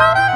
Bye.